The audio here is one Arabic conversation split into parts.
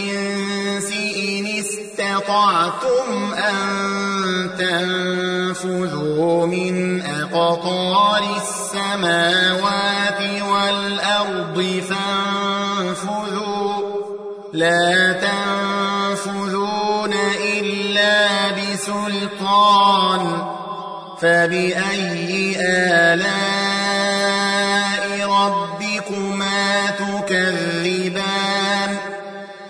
إن استطعتم أن تنفذوا من أقطار السماوات والأرض فانفذوا لا تنفذون إلا بسلطان فبأي آلاء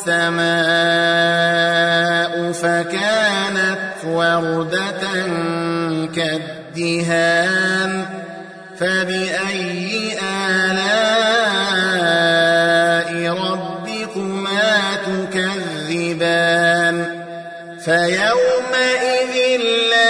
السماء فكانت وردة كالدهان فبأي آلاء ربكما تكذبان؟ فيومئذ لا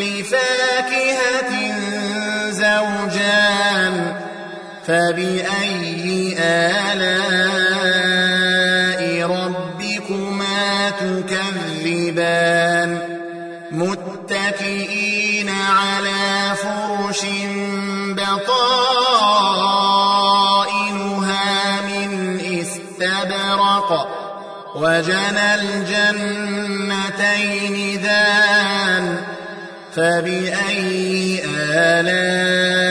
فبأي آلاء ربكما تكذبان متكئين على فرش بطائنها من استبرق وجنى الجنتين دان فبأي آلاء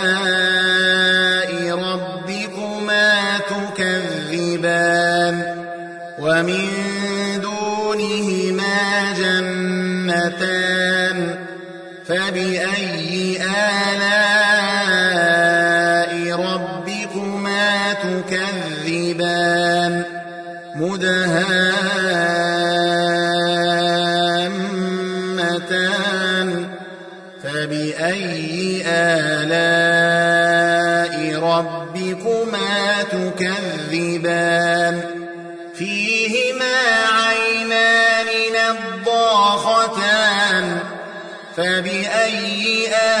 مدهامتان فبأي آلاء ربكما تكذبان؟ فيهما عينان نضاختان فبأي آلاء